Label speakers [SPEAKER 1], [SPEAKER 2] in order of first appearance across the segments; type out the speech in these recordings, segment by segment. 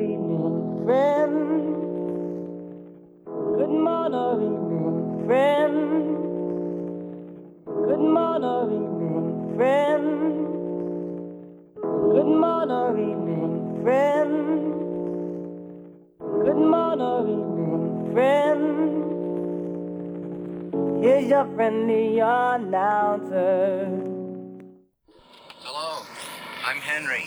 [SPEAKER 1] evening, friend. Good morning, evening, friend. Good morning, evening, friend. Good morning, evening, friend. Good morning, evening, friend. Here's your friendly announcer.
[SPEAKER 2] Hello, I'm Henry.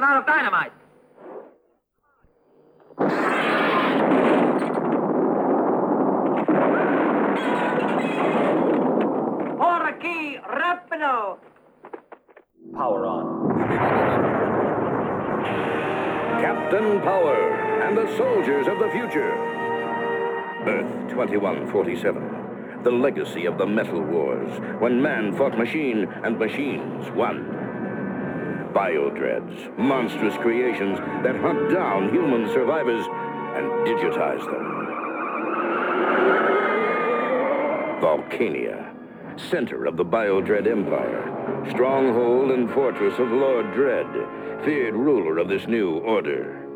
[SPEAKER 3] Run out of dynamite.
[SPEAKER 4] Power on.
[SPEAKER 5] Captain Power and the soldiers of the future. Earth 2147. The legacy of the Metal Wars, when man fought machine and machines won. Biodreads, monstrous creations that hunt down human survivors and digitize them. Volcania, center of the Biodread Empire, stronghold and fortress of Lord Dread, feared ruler of this new order.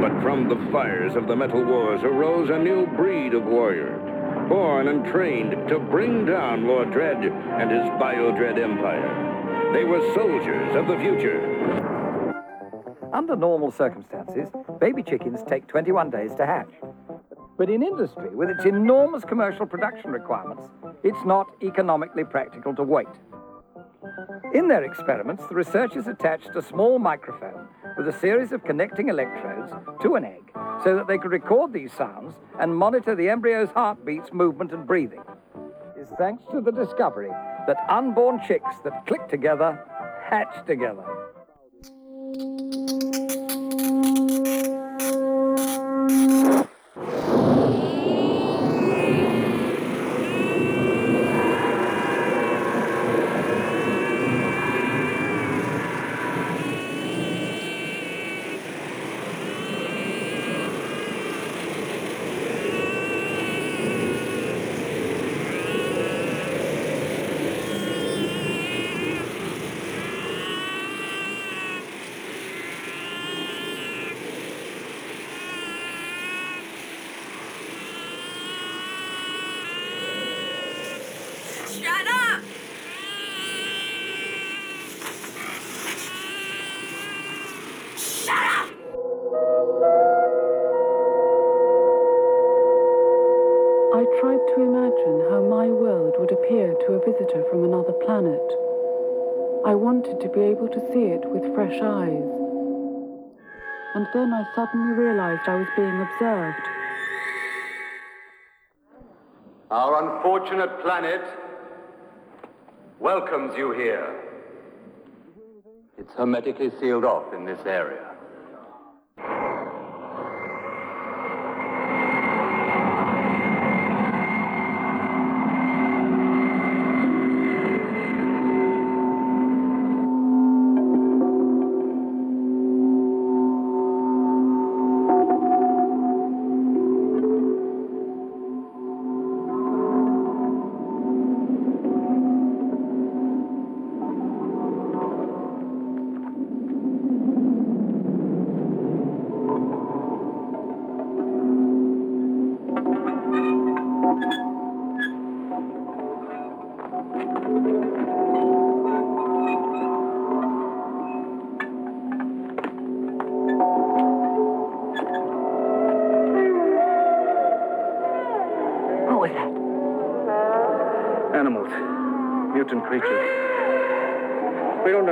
[SPEAKER 5] But from the fires of the Metal Wars arose a new breed of warrior, born and trained to bring down Lord Dread and his Biodread Empire. They were soldiers of the future.
[SPEAKER 6] Under normal circumstances, baby chickens take 21 days to hatch. But in industry, with its enormous commercial production requirements, it's not economically practical to wait. In their experiments, the researchers attached a small microphone with a series of connecting electrodes to an egg so that they could record these sounds and monitor the embryo's heartbeats, movement, and breathing. It's thanks to the discovery that unborn chicks that click together hatch together.
[SPEAKER 7] I tried to imagine how my world would appear to a visitor from another planet. I wanted to be able to see it with fresh eyes. And then I suddenly realized I was being observed.
[SPEAKER 8] Our unfortunate planet welcomes you here. It's hermetically sealed off in this area.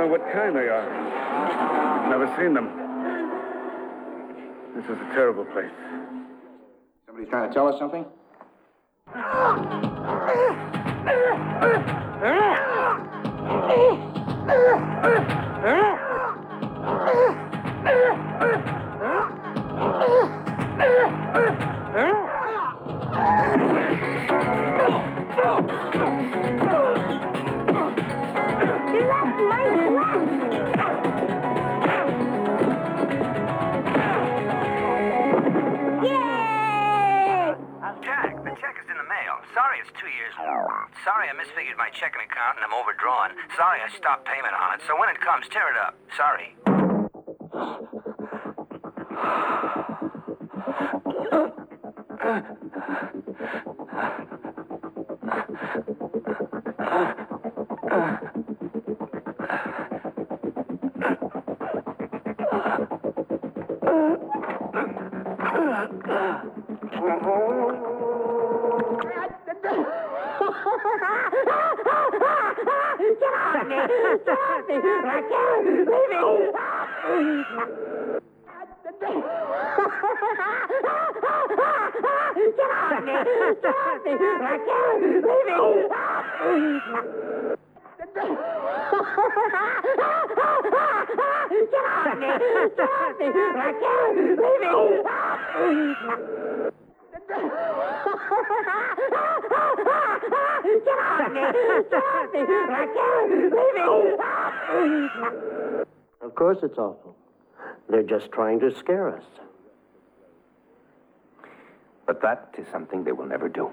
[SPEAKER 9] Know what kind they are. I've Never seen them. This is a terrible place.
[SPEAKER 10] Somebody's trying to tell us something?
[SPEAKER 11] Jack, the check Sorry it's two years old. Sorry I misfigured my checking account and I'm overdrawn. Sorry I stopped payment on it. So when it comes, tear it up. Sorry. Get off me! Get off me! Raquel! Leave me! Get off me! Get off me! Raquel! Leave me! Get off me! Get off me! Raquel! Leave me!
[SPEAKER 12] Of course it's awful. They're just trying to scare us.
[SPEAKER 10] But that is something they will never do.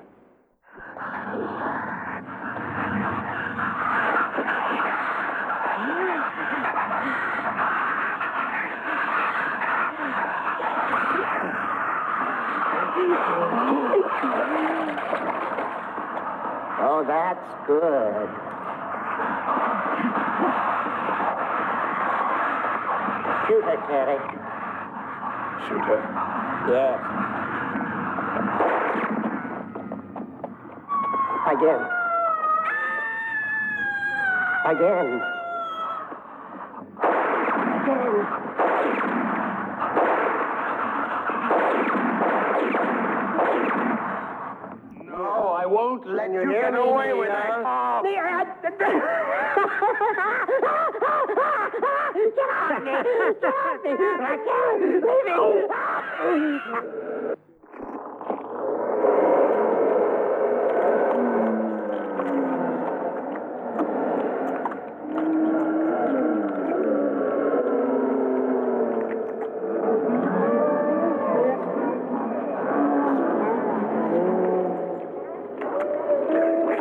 [SPEAKER 12] Oh, that's good. Shoot her, Terry.
[SPEAKER 9] Shoot her.
[SPEAKER 12] Yes. Again. Again. Again.
[SPEAKER 10] No, I won't let you
[SPEAKER 12] hear
[SPEAKER 10] get
[SPEAKER 12] me,
[SPEAKER 10] away with
[SPEAKER 12] Nina?
[SPEAKER 10] it.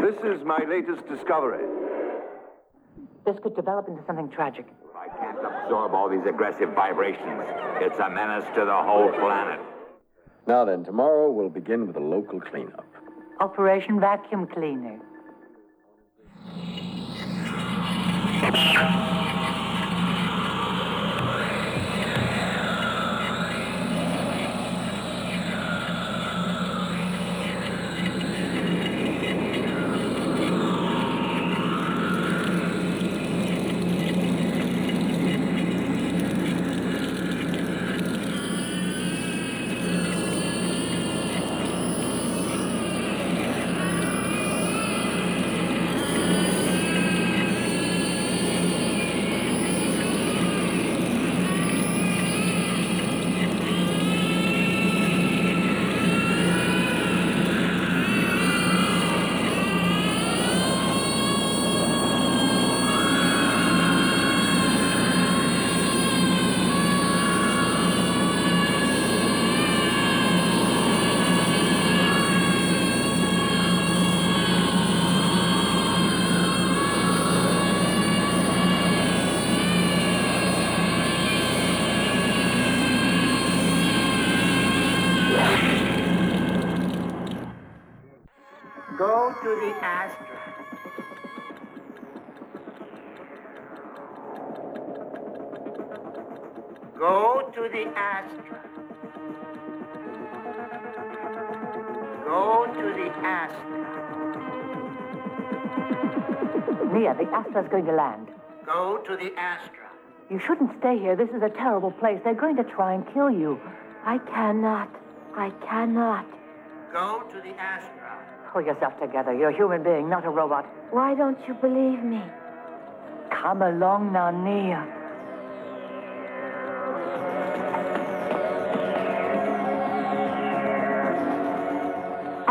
[SPEAKER 13] This is my latest discovery.
[SPEAKER 14] This could develop into something tragic.
[SPEAKER 8] I can't absorb all these aggressive vibrations. It's a menace to the whole planet.
[SPEAKER 15] Now then, tomorrow we'll begin with a local cleanup.
[SPEAKER 14] Operation Vacuum Cleaner.
[SPEAKER 16] Go to the Astra. Go to the Astra. Go to the Astra.
[SPEAKER 14] Nia, the Astra's going to land.
[SPEAKER 16] Go to the Astra.
[SPEAKER 14] You shouldn't stay here. This is a terrible place. They're going to try and kill you.
[SPEAKER 17] I cannot. I cannot.
[SPEAKER 16] Go to the Astra.
[SPEAKER 14] Pull yourself together. You're a human being, not a robot.
[SPEAKER 17] Why don't you believe me?
[SPEAKER 14] Come along now, Nia.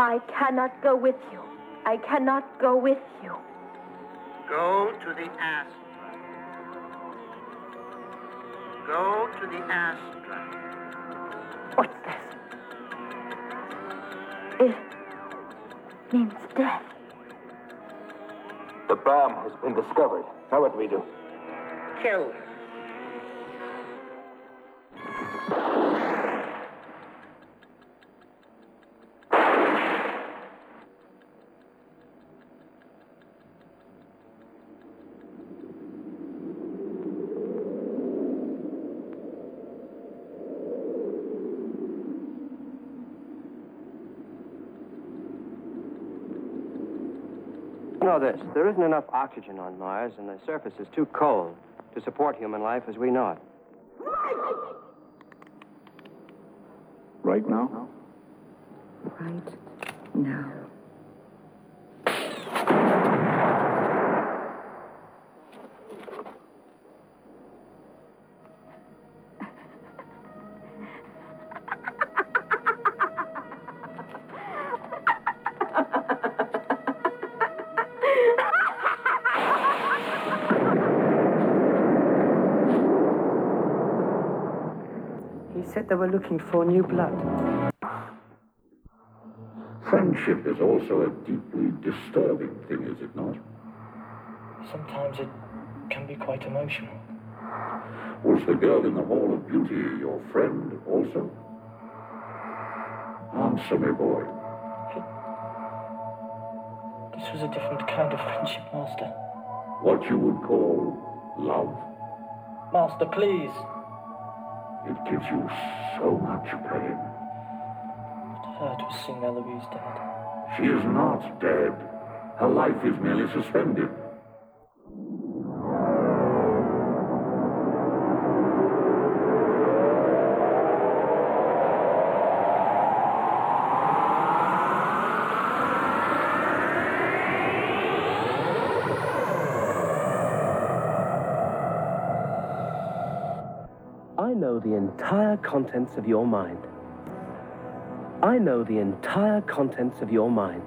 [SPEAKER 17] I cannot go with you. I cannot go with you.
[SPEAKER 16] Go to the Astra. Go to the Astra.
[SPEAKER 14] What's this?
[SPEAKER 17] It means death.
[SPEAKER 18] The bomb has been discovered. Now what do we do?
[SPEAKER 16] Kill her.
[SPEAKER 19] Know this there isn't enough oxygen on Mars, and the surface is too cold to support human life as we know it.
[SPEAKER 9] Right now?
[SPEAKER 17] Right now.
[SPEAKER 20] They were looking for new blood.
[SPEAKER 21] Friendship is also a deeply disturbing thing, is it not?
[SPEAKER 22] Sometimes it can be quite emotional.
[SPEAKER 21] Was the girl in the Hall of Beauty your friend also? Answer me, boy.
[SPEAKER 22] This was a different kind of friendship, Master.
[SPEAKER 21] What you would call love.
[SPEAKER 22] Master, please.
[SPEAKER 21] It gives you so much pain.
[SPEAKER 22] It hurt to sing Eloise dead.
[SPEAKER 21] She is not dead. Her life is merely suspended.
[SPEAKER 23] Contents of your mind. I know the entire contents of your mind.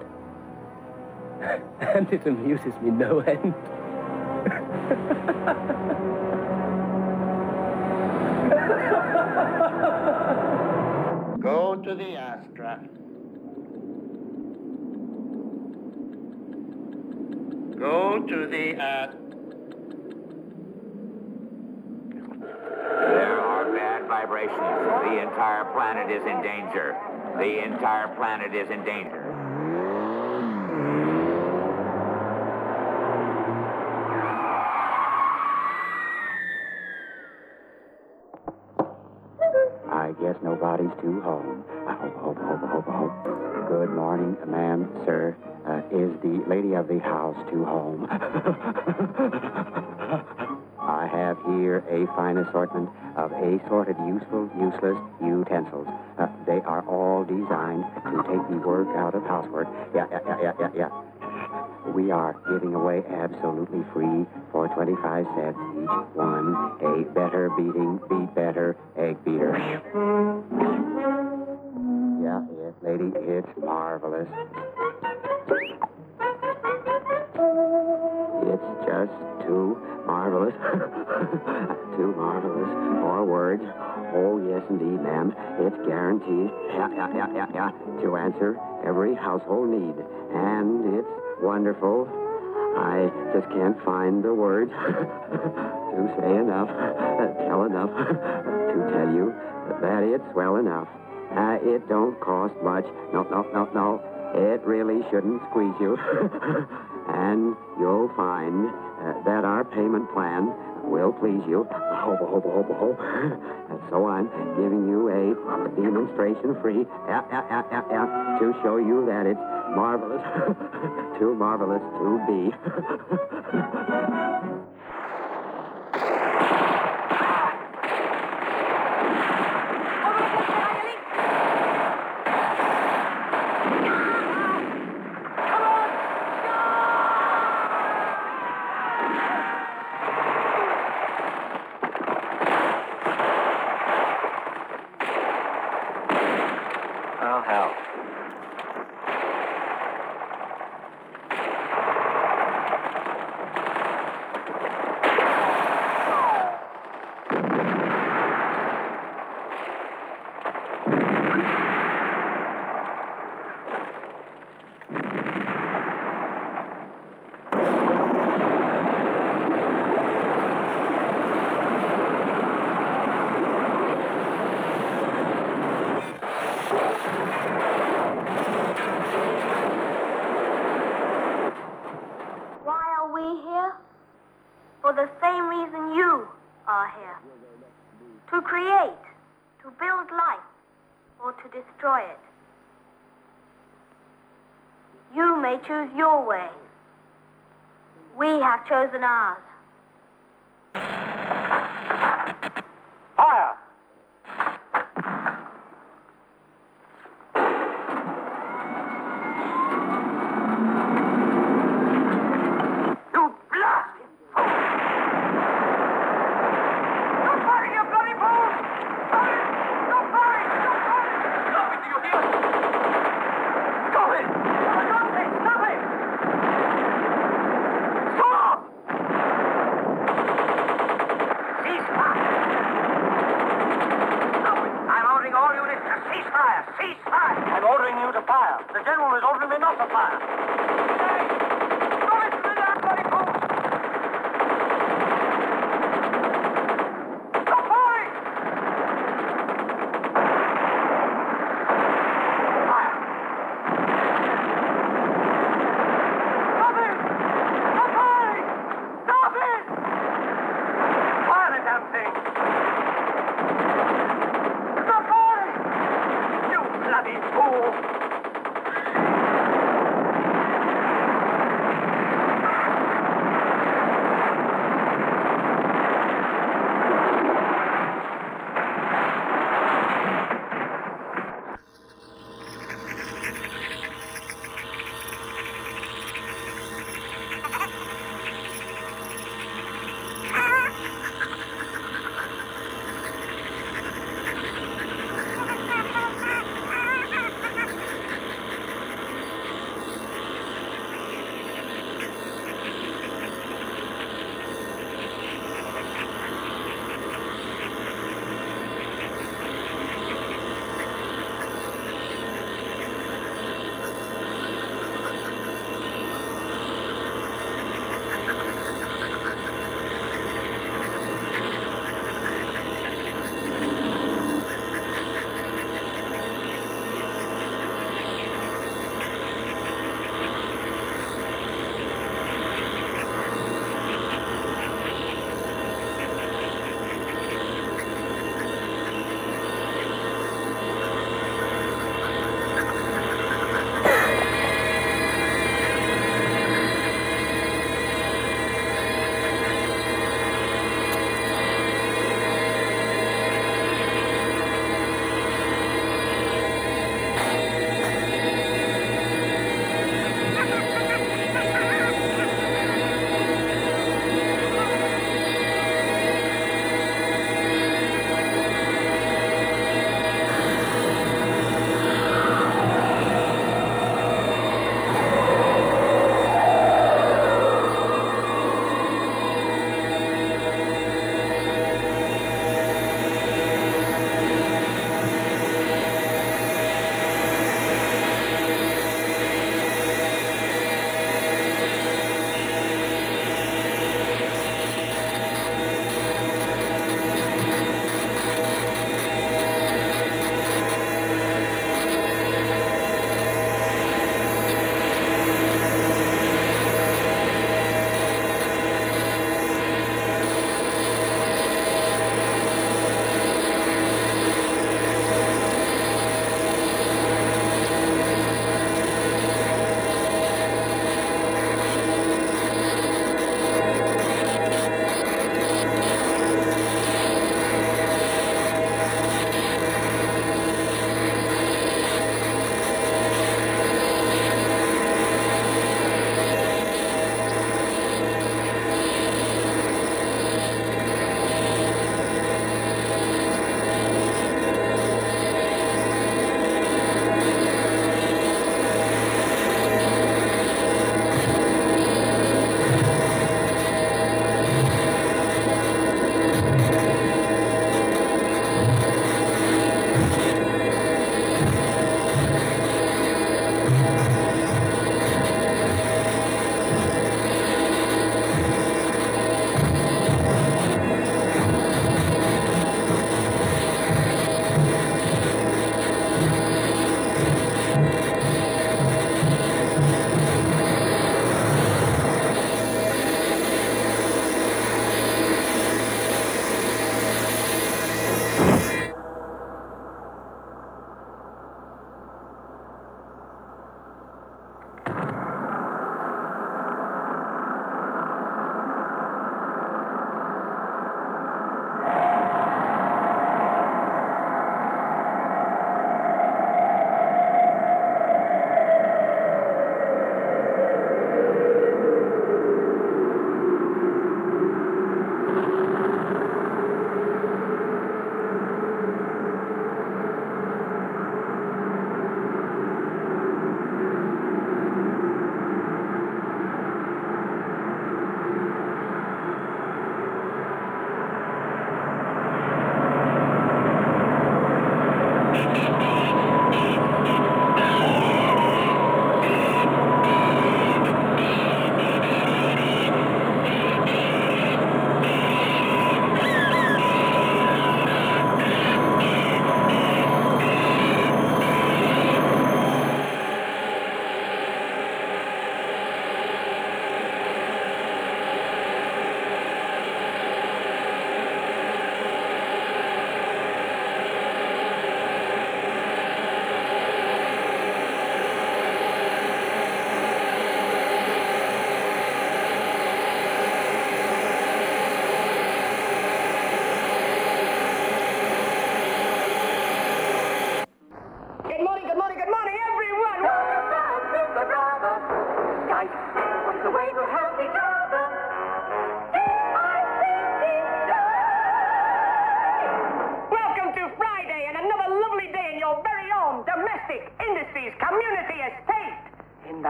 [SPEAKER 23] and it amuses me no end.
[SPEAKER 16] Go to the Astra. Go to the Astra.
[SPEAKER 8] There are The entire planet is in danger. The entire planet is in danger.
[SPEAKER 24] I guess nobody's too home. I hope, hope, hope, hope, hope. Good morning, ma'am, sir. Uh, is the lady of the house to home? fine assortment of assorted useful, useless utensils. Uh, they are all designed to take the work out of housework. Yeah, yeah, yeah, yeah, yeah. We are giving away absolutely free for 25 cents each one a better beating, beat better egg beater. Yeah, yes, lady, it's marvelous. Marvelous. too marvelous for words. Oh, yes, indeed, ma'am. It's guaranteed. Yeah, yeah, yeah, yeah, yeah. To answer every household need. And it's wonderful. I just can't find the words to say enough, tell enough, to tell you that it's well enough. Uh, it don't cost much. No, no, no, no. It really shouldn't squeeze you. and you'll find that our payment plan will please you. And so I'm giving you a demonstration free, yeah, yeah, yeah, yeah, yeah, to show you that it's marvelous. too marvelous to be.
[SPEAKER 19] Oh, hell.
[SPEAKER 25] Why are we here? For the same reason you are here. To create, to build life, or to destroy it. You may choose your way. We have chosen ours.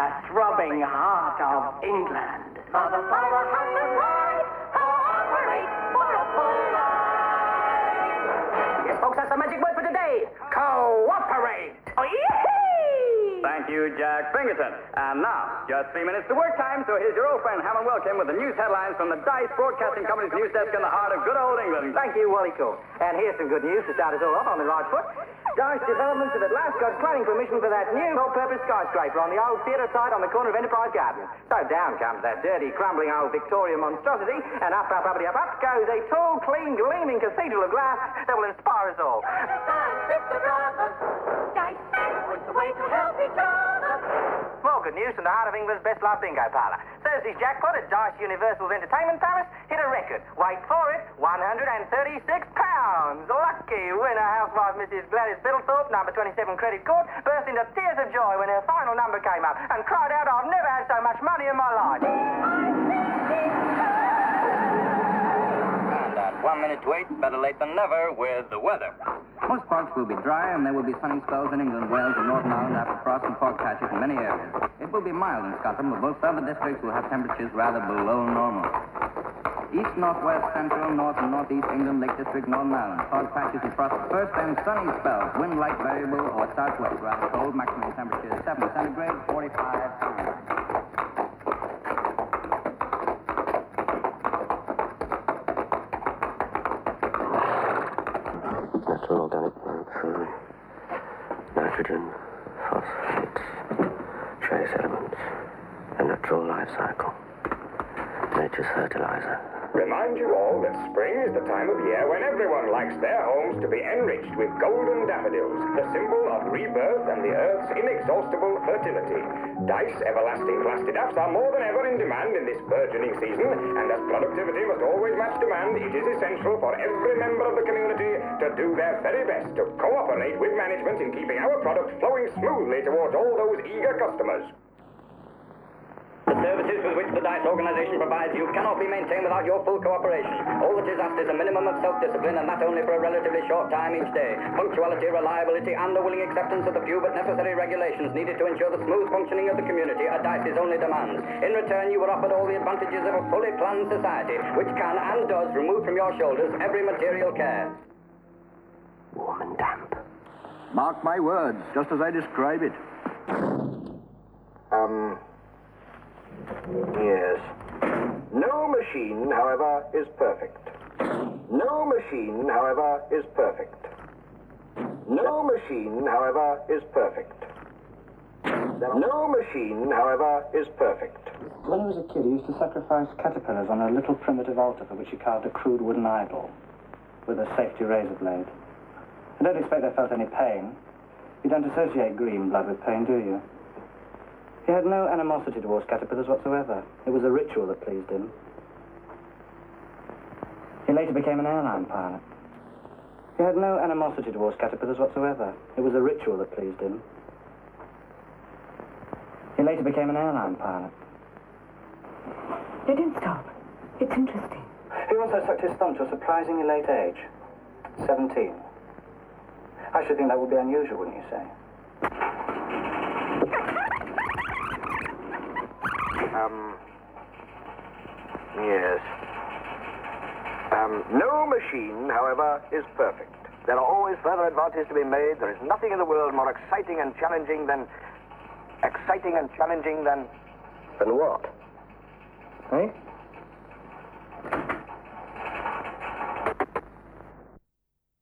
[SPEAKER 3] In the throbbing heart of England. Mother, father, husband, wife, cooperate for a full life. Yes, folks, that's the magic word for today. Cooperate. Oh, yee
[SPEAKER 26] Thank you, Jack Pinkerton. And now, just three minutes to work time, so here's your old friend Hammond Wilkin with the news headlines from the Dice Broadcasting Company's news desk in the heart of good old England.
[SPEAKER 27] Thank you, Wally Cool. And here's some good news to start us all off on the right foot. Dice Developments have at last got planning permission for that new all-purpose skyscraper on the old theatre site on the corner of Enterprise Garden. So down comes that dirty, crumbling old Victorian monstrosity, and up, up, up, up, up goes a tall, clean, gleaming cathedral of glass that will inspire us all. Ah, news from the heart of England's best loved bingo parlour. Thursday's jackpot at Dice Universal's Entertainment Palace hit a record. Wait for it, £136. Lucky winner housewife Mrs. Gladys Fiddlethorpe, number 27 Credit Court, burst into tears of joy when her final number came up and cried out, I've never had so much money in my life.
[SPEAKER 28] And at one minute to eight, better late than never with the weather.
[SPEAKER 29] Most parts will be dry, and there will be sunny spells in England, Wales, and Northern Ireland after frost and fog patches in many areas. It will be mild in Scotland, but most other districts will have temperatures rather below normal. East, northwest, central, north, and northeast England, Lake District, Northern Ireland. Fog patches and frost first, and sunny spells. Wind light variable or southwest, rather cold. Maximum temperature 7 centigrade, 45 Fahrenheit.
[SPEAKER 30] Natural organic monoxide, nitrogen, phosphates, trace elements, a natural life cycle, nature's fertilizer.
[SPEAKER 2] Remind you all that spring is the time of year when everyone likes their homes to be enriched with golden daffodils, the symbol of rebirth and the earth's inexhaustible fertility. Dice everlasting plastidaphs are more than ever demand in this burgeoning season, and as productivity must always match demand, it is essential for every member of the community to do their very best to cooperate with management in keeping our product flowing smoothly towards all those eager customers.
[SPEAKER 26] The services with which the DICE organization provides you cannot be maintained without your full cooperation. All that is asked is a minimum of self-discipline, and that only for a relatively short time each day. Punctuality, reliability, and the willing acceptance of the few but necessary regulations needed to ensure the smooth functioning of the community are DICE's only demands. In return, you are offered all the advantages of a fully planned society, which can and does remove from your shoulders every material care.
[SPEAKER 30] Warm and damp.
[SPEAKER 15] Mark my words, just as I describe it.
[SPEAKER 16] Um. Yes. No machine, however, is perfect. No machine, however, is perfect. No machine, however, is perfect. No machine, however, is perfect.
[SPEAKER 31] When he was a kid, he used to sacrifice caterpillars on a little primitive altar for which he carved a crude wooden idol with a safety razor blade. I don't expect they felt any pain. You don't associate green blood with pain, do you? He had no animosity towards caterpillars whatsoever. It was a ritual that pleased him. He later became an airline pilot. He had no animosity towards caterpillars whatsoever. It was a ritual that pleased him. He later became an airline pilot.
[SPEAKER 7] They didn't stop. It's interesting.
[SPEAKER 31] He also sucked his thumb to a surprisingly late age. 17. I should think that would be unusual, wouldn't you say?
[SPEAKER 16] Um. Yes. Um, no machine, however, is perfect. There are always further advances to be made. There is nothing in the world more exciting and challenging than. Exciting and challenging than. Than what?
[SPEAKER 31] Eh?